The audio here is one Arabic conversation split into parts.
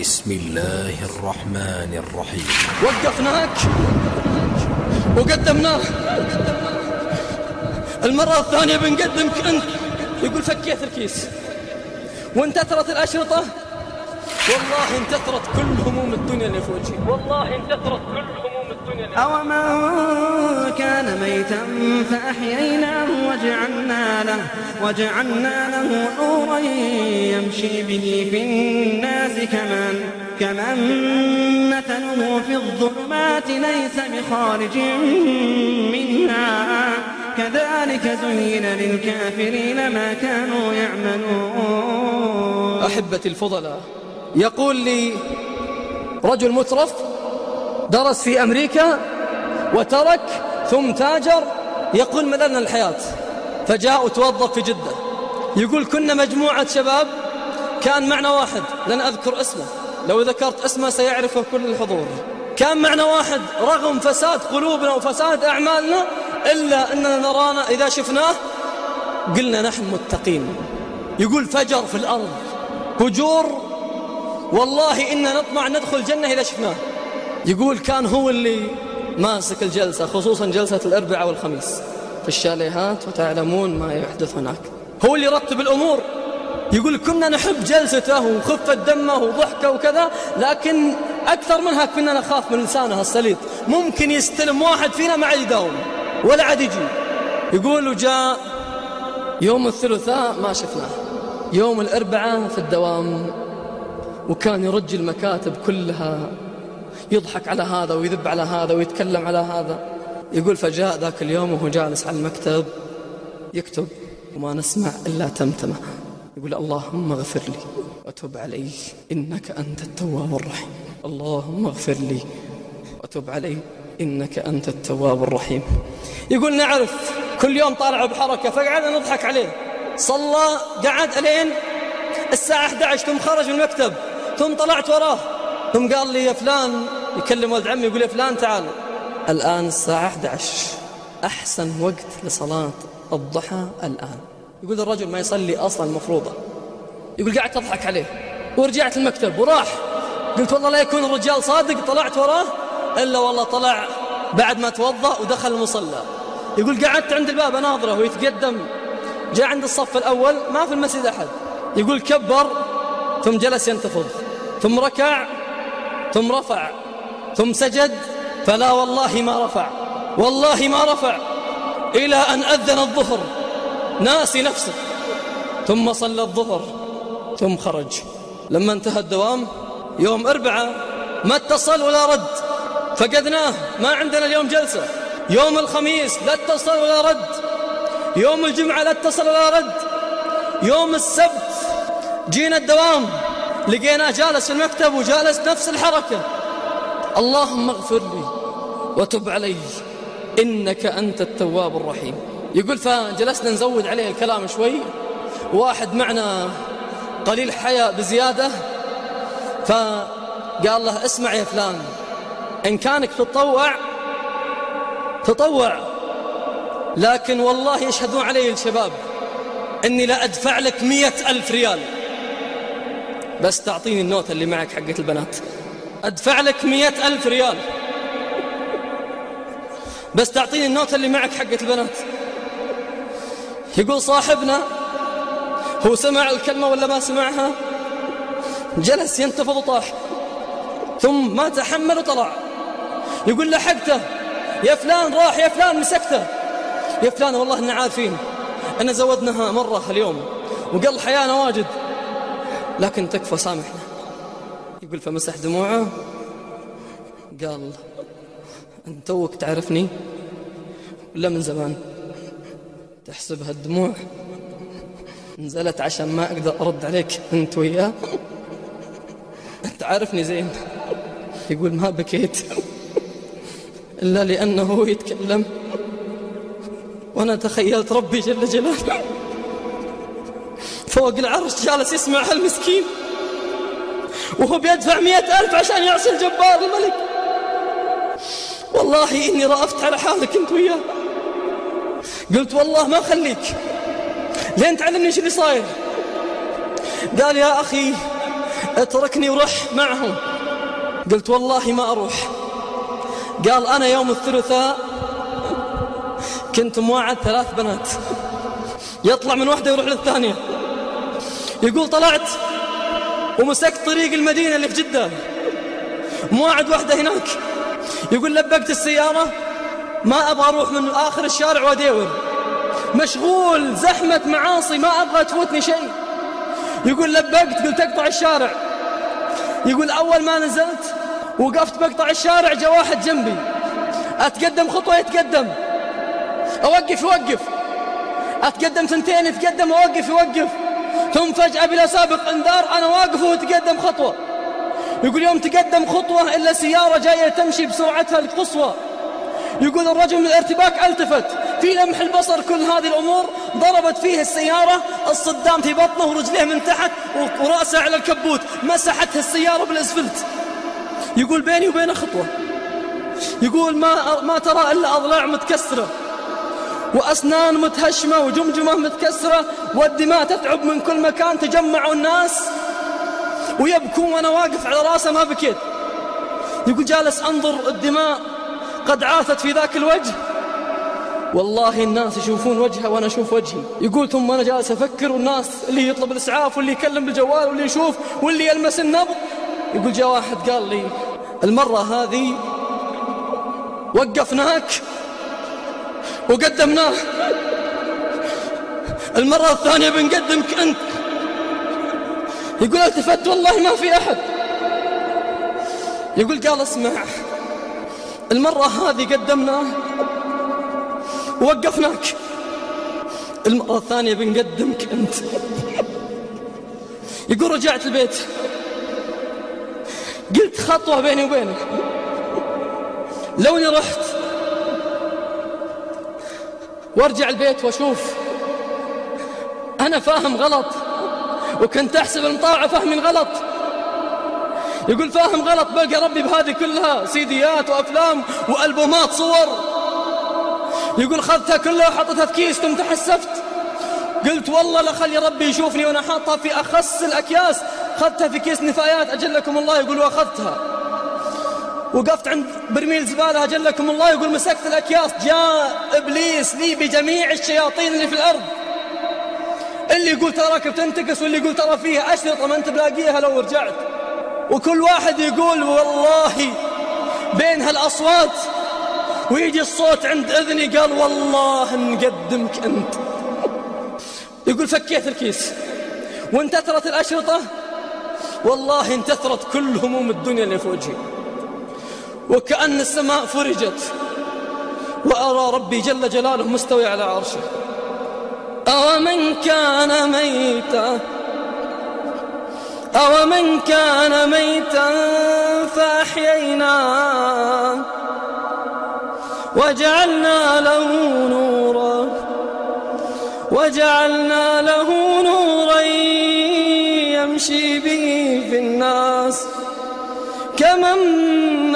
بسم الله الرحمن الرحيم. وقفناك. وقدمناه. المرة الثانية بنقدمك أنت. يقول فكيت الكيس. وانتثرت الأشرطة. والله انتثرت كل هموم الدنيا اللي في وجهي. والله انتثرت كل هموم الدنيا اللي أو من كان ميتا فأحييناه وجعلنا له وجعلنا له نورا يمشي به في الناس كمن كمن مثله في الظلمات ليس بخارج منها. كذلك زين للكافرين ما كانوا يعملون. أحبتي الفضلاء يقول لي رجل مترف درس في أمريكا وترك ثم تاجر يقول مللنا الحياة. فجاء وتوظف في جدة. يقول كنا مجموعة شباب كان معنا واحد لن أذكر اسمه. لو ذكرت اسمه سيعرفه كل الحضور. كان معنا واحد رغم فساد قلوبنا وفساد أعمالنا إلا أننا نرانا إذا شفناه قلنا نحن متقين. يقول فجر في الأرض. فجور والله إنا نطمع ندخل الجنة إذا شفناه. يقول كان هو اللي ماسك الجلسة خصوصا جلسة الأربعاء والخميس. في الشاليهات وتعلمون ما يحدث هناك. هو اللي يرتب الأمور. يقول كنا نحب جلسته وخفة دمه وضحكة وكذا لكن أكثر منها كنا نخاف من لسانه السليط. ممكن يستلم واحد فينا ما عاد يداوم ولا عاد يجي. يقول وجاء يوم الثلاثاء ما شفناه. يوم الأربعاء في الدوام وكان يرج المكاتب كلها. يضحك على هذا ويذب على هذا ويتكلم على هذا. يقول فجاء ذاك اليوم وهو جالس على المكتب. يكتب وما نسمع إلا تمتمة. يقول اللهم اغفر لي. وتب علي إنك أنت التواب الرحيم. اللهم اغفر لي. وتب علي إنك أنت التواب الرحيم. يقول نعرف كل يوم طالع بحركة فقعدنا نضحك عليه. صلى قعد ألين الساعة 11 ثم خرج من المكتب ثم طلعت وراه. ثم قال لي يا فلان يكلم ولد عمي يقول يا فلان تعال. الآن الساعة 11 أحسن وقت لصلاة الضحى الآن. يقول الرجل ما يصلي أصلا المفروضة يقول قاعد تضحك عليه. ورجعت المكتب وراح. قلت والله لا يكون الرجال صادق طلعت وراه. إلا والله طلع بعد ما توضأ ودخل المصلى. يقول قعدت عند الباب أناظره ويتقدم. جاء عند الصف الأول ما في المسجد أحد. يقول كبر ثم جلس ينتفض. ثم ركع ثم رفع ثم سجد فلا والله ما رفع والله ما رفع إلى أن أذن الظهر ناسي نفسه ثم صلى الظهر ثم خرج. لما انتهى الدوام يوم أربعة ما اتصل ولا رد فقدناه ما عندنا اليوم جلسة. يوم الخميس لا اتصل ولا رد. يوم الجمعة لا اتصل ولا رد. يوم السبت جينا الدوام لقيناه جالس المكتب وجالس نفس الحركة. اللهم اغفر لي وتب علي. إنك أنت التواب الرحيم. يقول فجلسنا نزود عليه الكلام شوي. واحد معنا قليل حياء بزيادة. فقال له اسمع يا فلان إن كانك تطوع تطوع. لكن والله يشهدون علي الشباب إني لا أدفع لك مية ألف ريال. بس تعطيني النوتة اللي معك حقت البنات. أدفع لك مية ألف ريال. بس تعطيني النوتة اللي معك حقت البنات. يقول صاحبنا هو سمع الكلمة ولا ما سمعها؟ جلس ينتفض وطاح. ثم ما تحمل وطلع. يقول لحقته يا فلان راح يا فلان مسكته. يا فلان والله إننا عارفين أن زودناها مرة اليوم. وقال حيانا واجد. لكن تكفى سامحنا. يقول فمسح دموعه. قال أنت توك تعرفني؟ ولا من زمان. تحسبها الدموع نزلت عشان ما أقدر أرد عليك أنت وياه. أنت عارفني زين. يقول ما بكيت إلا لأنه هو يتكلم. وأنا تخيلت ربي جل جلاله. فوق العرش جالس يسمع هالمسكين. وهو بيدفع مئة ألف عشان يعصي الجبار الملك. والله إني رأفت على حالك أنت وياه. قلت والله ما خليك لين تعلمني شو اللي صاير. قال يا أخي اتركني وروح معهم. قلت والله ما أروح. قال أنا يوم الثلاثاء كنت مواعد ثلاث بنات. يطلع من واحدة يروح للثانية. يقول طلعت ومسكت طريق المدينة اللي في جدة. مواعد واحدة هناك. يقول لبقت السيارة ما أبغى أروح من آخر الشارع وأديور مشغول زحمة معاصي ما أبغى تفوتني شيء. يقول لبقت قلت أقطع الشارع. يقول أول ما نزلت وقفت بقطع الشارع جاء واحد جنبي. أتقدم خطوة يتقدم. أوقف يوقف. أتقدم سنتين يتقدم أوقف يوقف. ثم فجأة بلا سابق إنذار أنا واقف وهو يتقدم خطوة. يقول يوم تقدم خطوة إلا سيارة جاية تمشي بسرعتها القصوى يقول الرجل من الارتباك ألتفت. في لمح البصر كل هذه الأمور ضربت فيه السيارة الصدام في بطنه ورجليه من تحت ورأسه على الكبوت. مسحتها السيارة بالأسفلت. يقول بيني وبينه خطوة. يقول ما, ما ترى إلا أضلاع متكسرة. وأسنان متهشمة وجمجمة متكسرة والدماء تتعب من كل مكان تجمعوا الناس ويبكون وأنا واقف على راسه ما بكيت. يقول جالس أنظر الدماء قد عاثت في ذاك الوجه. والله الناس يشوفون وجهه وأنا أشوف وجهي. يقول ثم أنا جالس أفكر والناس اللي يطلب الإسعاف واللي يكلم بالجوال واللي يشوف واللي يلمس النبض. يقول جاء واحد قال لي المرة هذه وقفناك. وقدمناه. المرة الثانية بنقدمك أنت. يقول التفت والله ما في أحد. يقول قال اسمع المرة هذه قدمناه ووقفناك. المرة الثانية بنقدمك أنت. يقول رجعت البيت. قلت خطوة بيني وبينك. لو اني رحت وارجع البيت واشوف. أنا فاهم غلط وكنت أحسب المطاوعة فهم غلط. يقول فاهم غلط بلقى ربي بهذه كلها سيديات وأفلام وألبومات صور. يقول خذتها كلها وحطتها في كيس ثم تحسفت قلت والله لا خلي ربي يشوفني وأنا حاطها في أخص الأكياس. اخذتها في كيس نفايات أجلكم الله يقول وأخذتها. وقفت عند برميل زبالة أجلكم الله يقول مسكت الأكياس جاء إبليس لي بجميع الشياطين اللي في الأرض. اللي يقول تراك بتنتقص واللي يقول ترى فيها أشرطة ما أنت بلاقيها لو رجعت. وكل واحد يقول والله بين هالأصوات ويجي الصوت عند أذني قال والله نقدمك أنت. يقول فكيت الكيس. وانتثرت الأشرطة؟ والله انتثرت كل هموم الدنيا اللي في وجهي وكأن السماء فرجت وأرى ربي جل جلاله مستوي على عرشه. أومن كان ميتا؟ أومن كان ميتا فأحييناه وجعلنا له نورا وجعلنا له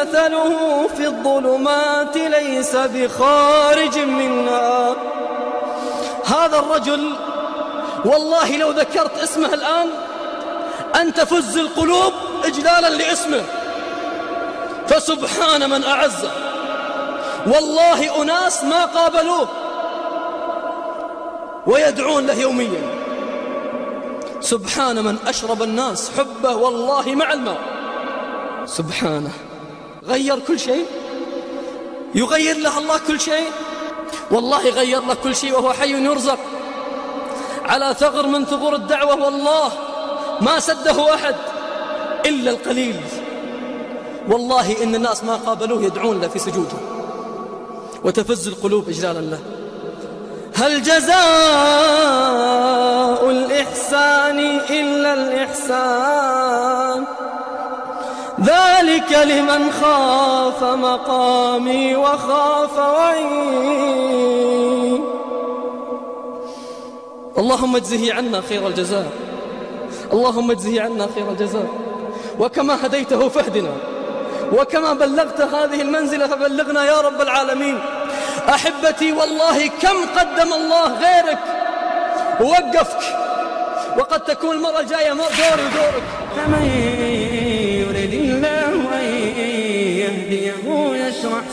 مثله في الظلمات ليس بخارج منها هذا الرجل والله لو ذكرت اسمه الآن أن تفز القلوب إجلالا لاسمه. فسبحان من أعزه والله أناس ما قابلوه ويدعون له يوميا. سبحان من أشرب الناس حبه والله مع الماء. سبحانه. غير كل شيء؟ يغير له الله كل شيء؟ والله غير له كل شيء وهو حي يرزق. على ثغر من ثغور الدعوة والله ما سده أحد إلا القليل. والله إن الناس ما قابلوه يدعون له في سجوده. وتفز القلوب إجلالا له. هل جزاء الإحسان إلا الإحسان؟ ذلك لمن خاف مقامي وخاف وعي اللهم اجزه عنا خير الجزاء. اللهم اجزه عنا خير الجزاء. وكما هديته فاهدنا. وكما بلغت هذه المنزلة فبلغنا يا رب العالمين. أحبتي والله كم قدم الله غيرك. ووقفك وقد تكون المرة الجاية دوري ودورك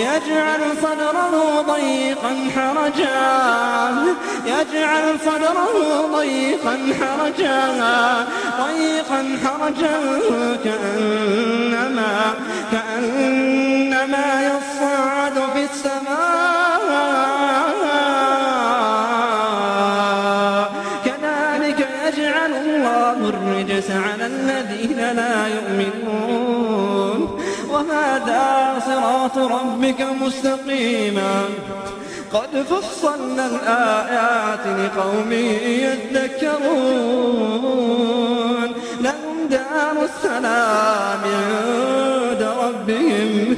يجعل صدره ضيقا حرجا. يجعل صدره ضيقا حرجا. ضيقا حرجا كأنما كأنما يصعد في السماء. كذلك يجعل الله الرجس على الذين لا يؤمنون. وهذا صراط ربك مستقيما. قد فصلنا الآيات لقوم يذكرون. لهم دار السلام عند ربهم.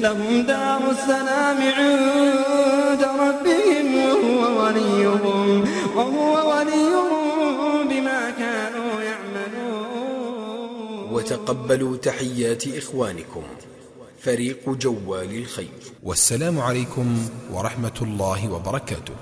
لهم دار السلام عند ربهم. وهو وليهم. وهو وليهم. وتقبلوا تحيات إخوانكم. فريق جوال الخير. والسلام عليكم ورحمة الله وبركاته.